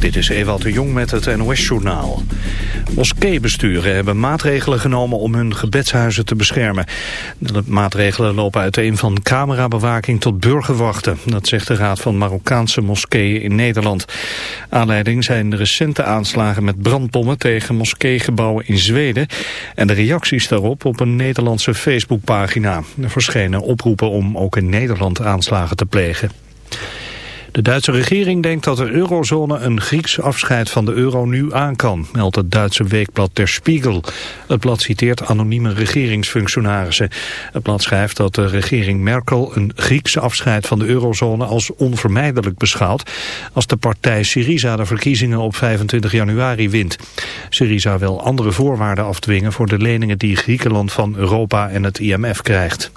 Dit is Ewald de Jong met het NOS-journaal. Moskeebesturen hebben maatregelen genomen om hun gebedshuizen te beschermen. De maatregelen lopen uiteen van camerabewaking tot burgerwachten. Dat zegt de Raad van Marokkaanse Moskeeën in Nederland. Aanleiding zijn de recente aanslagen met brandbommen tegen moskeegebouwen in Zweden... en de reacties daarop op een Nederlandse Facebookpagina. Er verschenen oproepen om ook in Nederland aanslagen te plegen. De Duitse regering denkt dat de eurozone een Grieks afscheid van de euro nu aan kan, meldt het Duitse weekblad Der Spiegel. Het blad citeert anonieme regeringsfunctionarissen. Het blad schrijft dat de regering Merkel een Grieks afscheid van de eurozone als onvermijdelijk beschouwt als de partij Syriza de verkiezingen op 25 januari wint. Syriza wil andere voorwaarden afdwingen voor de leningen die Griekenland van Europa en het IMF krijgt.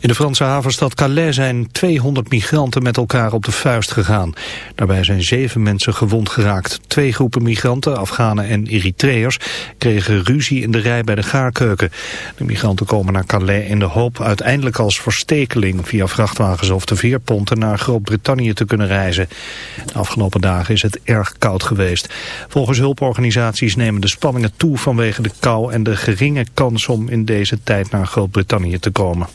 In de Franse havenstad Calais zijn 200 migranten met elkaar op de vuist gegaan. Daarbij zijn zeven mensen gewond geraakt. Twee groepen migranten, Afghanen en Eritreërs, kregen ruzie in de rij bij de gaarkeuken. De migranten komen naar Calais in de hoop uiteindelijk als verstekeling via vrachtwagens of de veerponten naar Groot-Brittannië te kunnen reizen. De afgelopen dagen is het erg koud geweest. Volgens hulporganisaties nemen de spanningen toe vanwege de kou en de geringe kans om in deze tijd naar Groot-Brittannië te komen.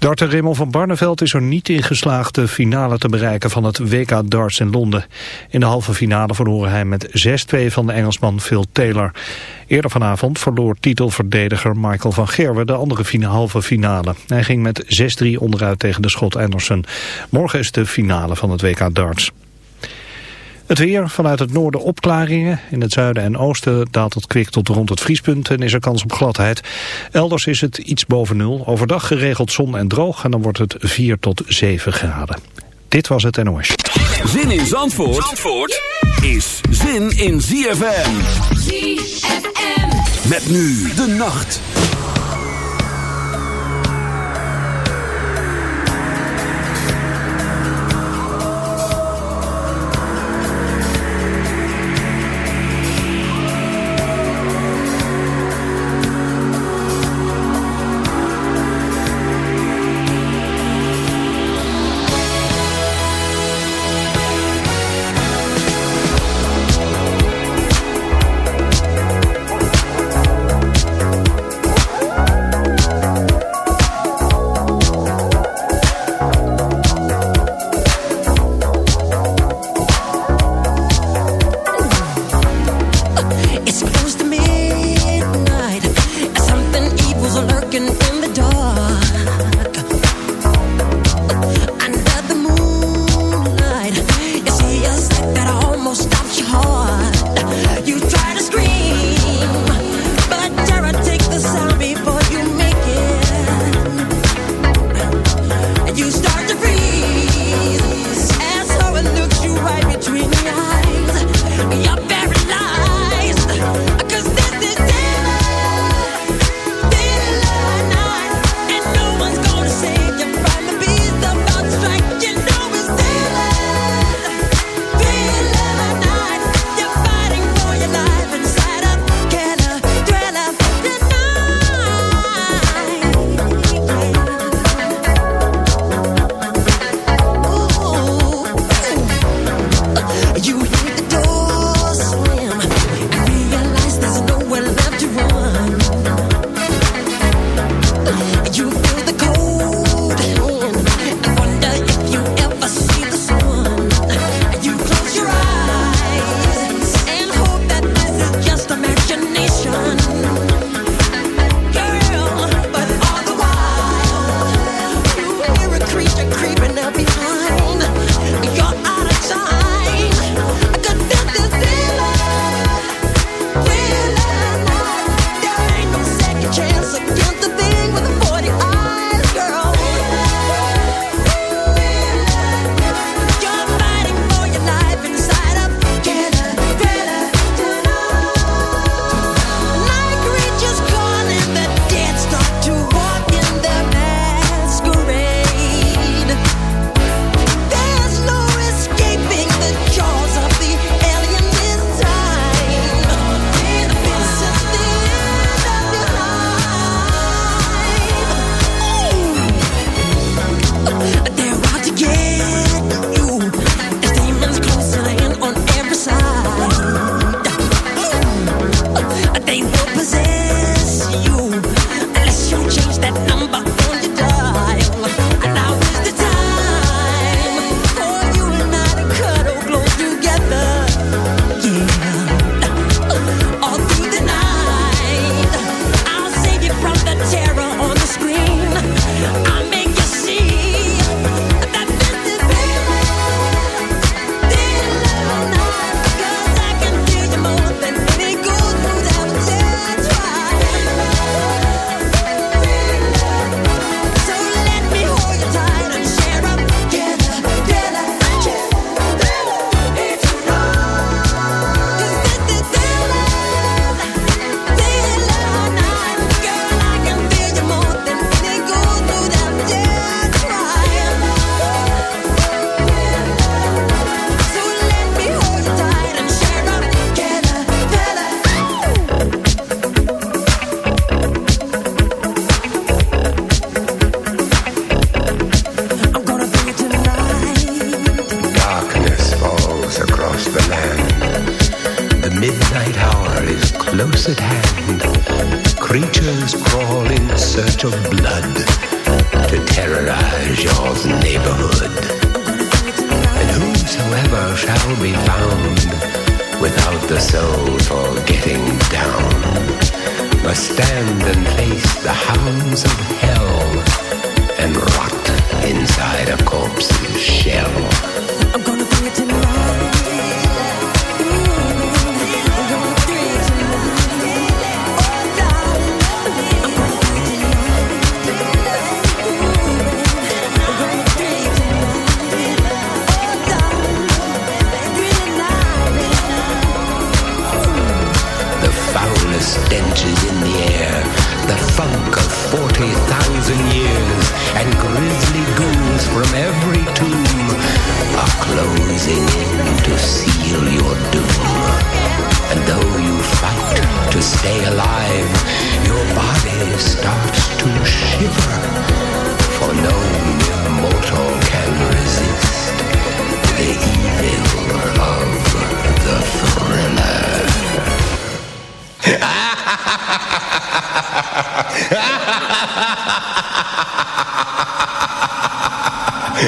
Darter Raymond van Barneveld is er niet in geslaagd de finale te bereiken van het WK darts in Londen. In de halve finale verloor hij met 6-2 van de Engelsman Phil Taylor. Eerder vanavond verloor titelverdediger Michael van Gerwen de andere halve finale. Hij ging met 6-3 onderuit tegen de Schot Anderson. Morgen is de finale van het WK darts. Het weer, vanuit het noorden opklaringen. In het zuiden en oosten daalt het kwik tot rond het vriespunt en is er kans op gladheid. Elders is het iets boven nul. Overdag geregeld zon en droog en dan wordt het 4 tot 7 graden. Dit was het NOS. Zin in Zandvoort, Zandvoort is zin in ZFM. ZFM. Met nu de nacht.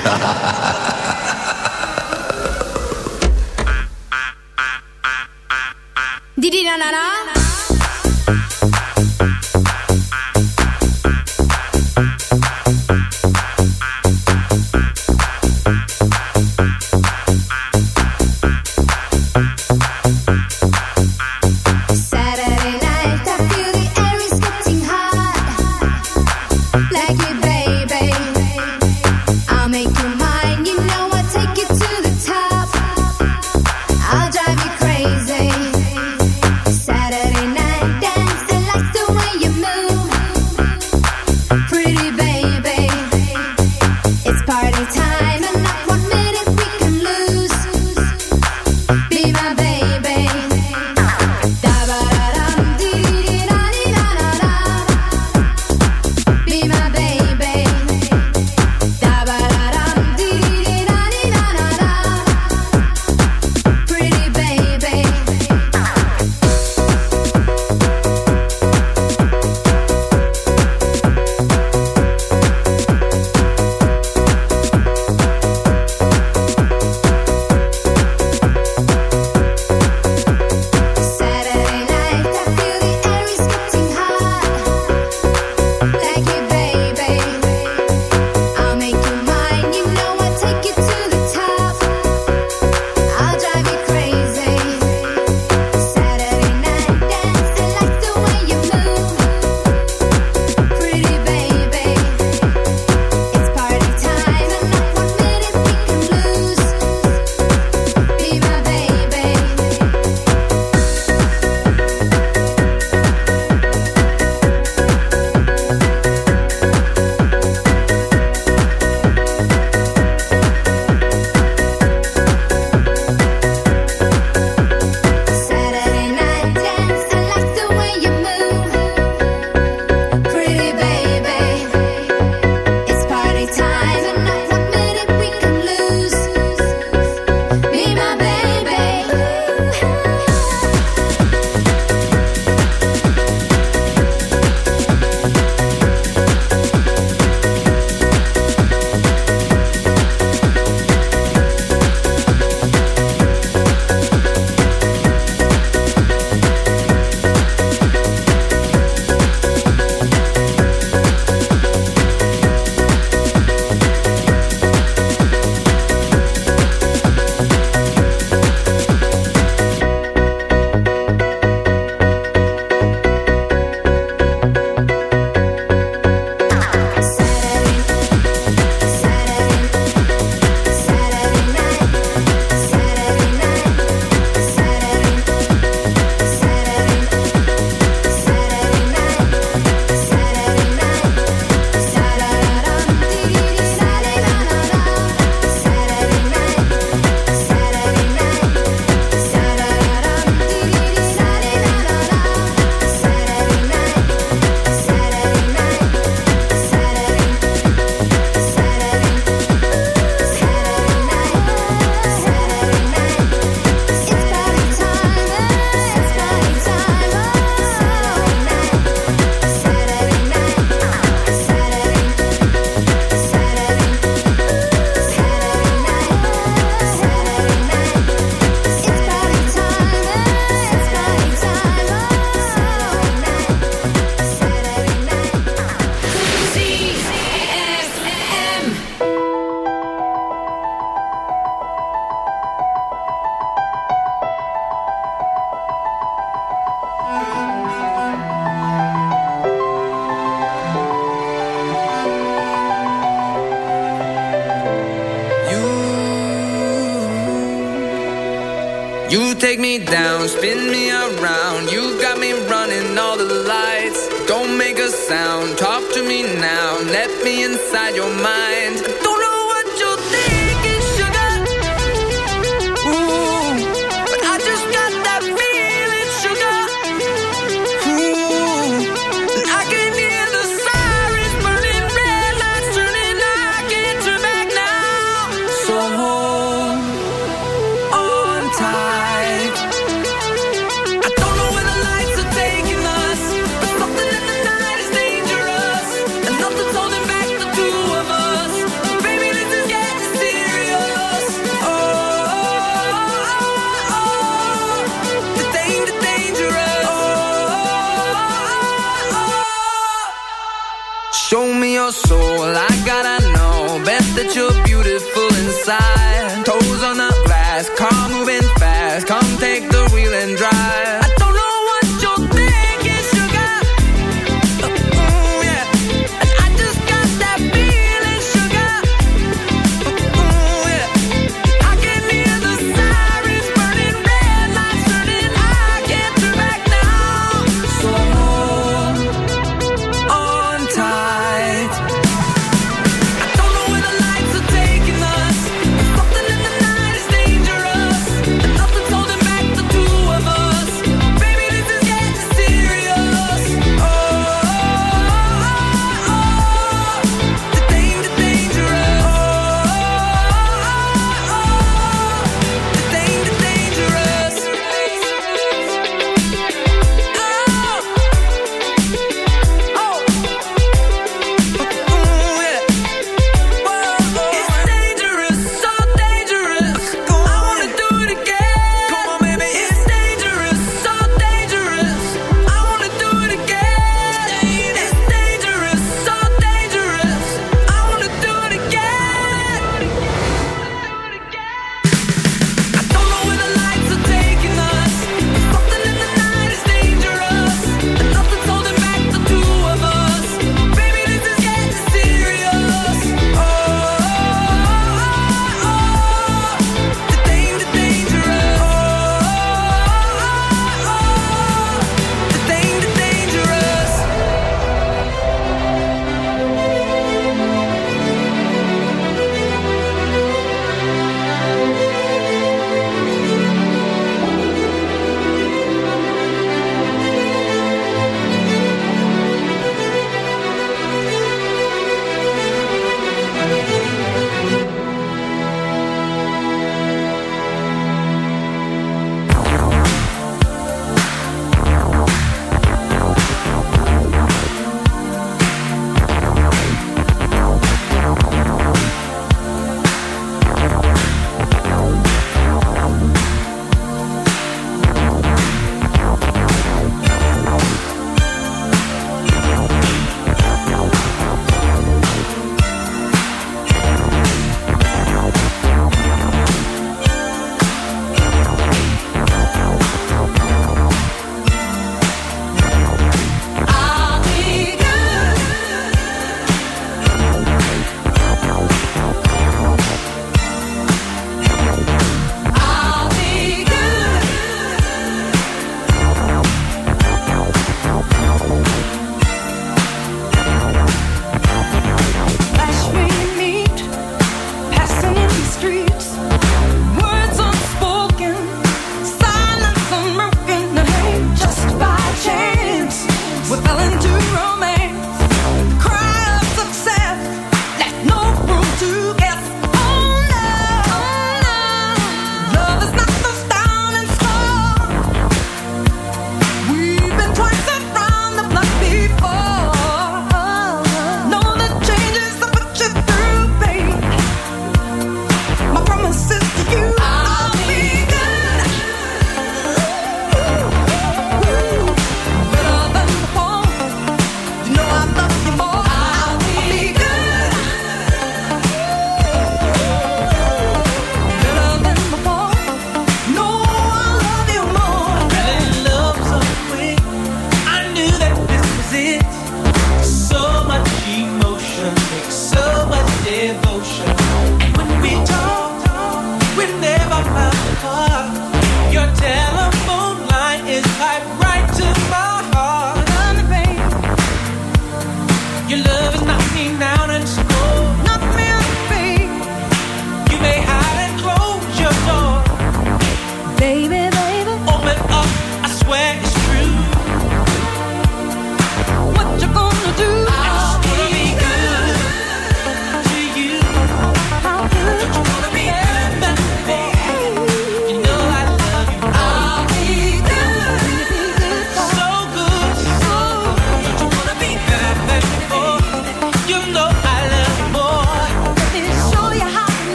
ハハハハ。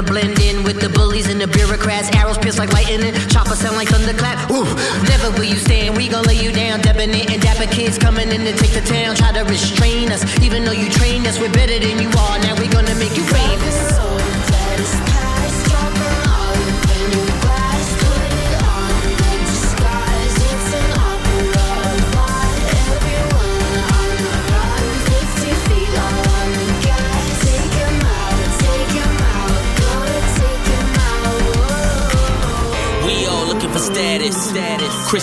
a blend.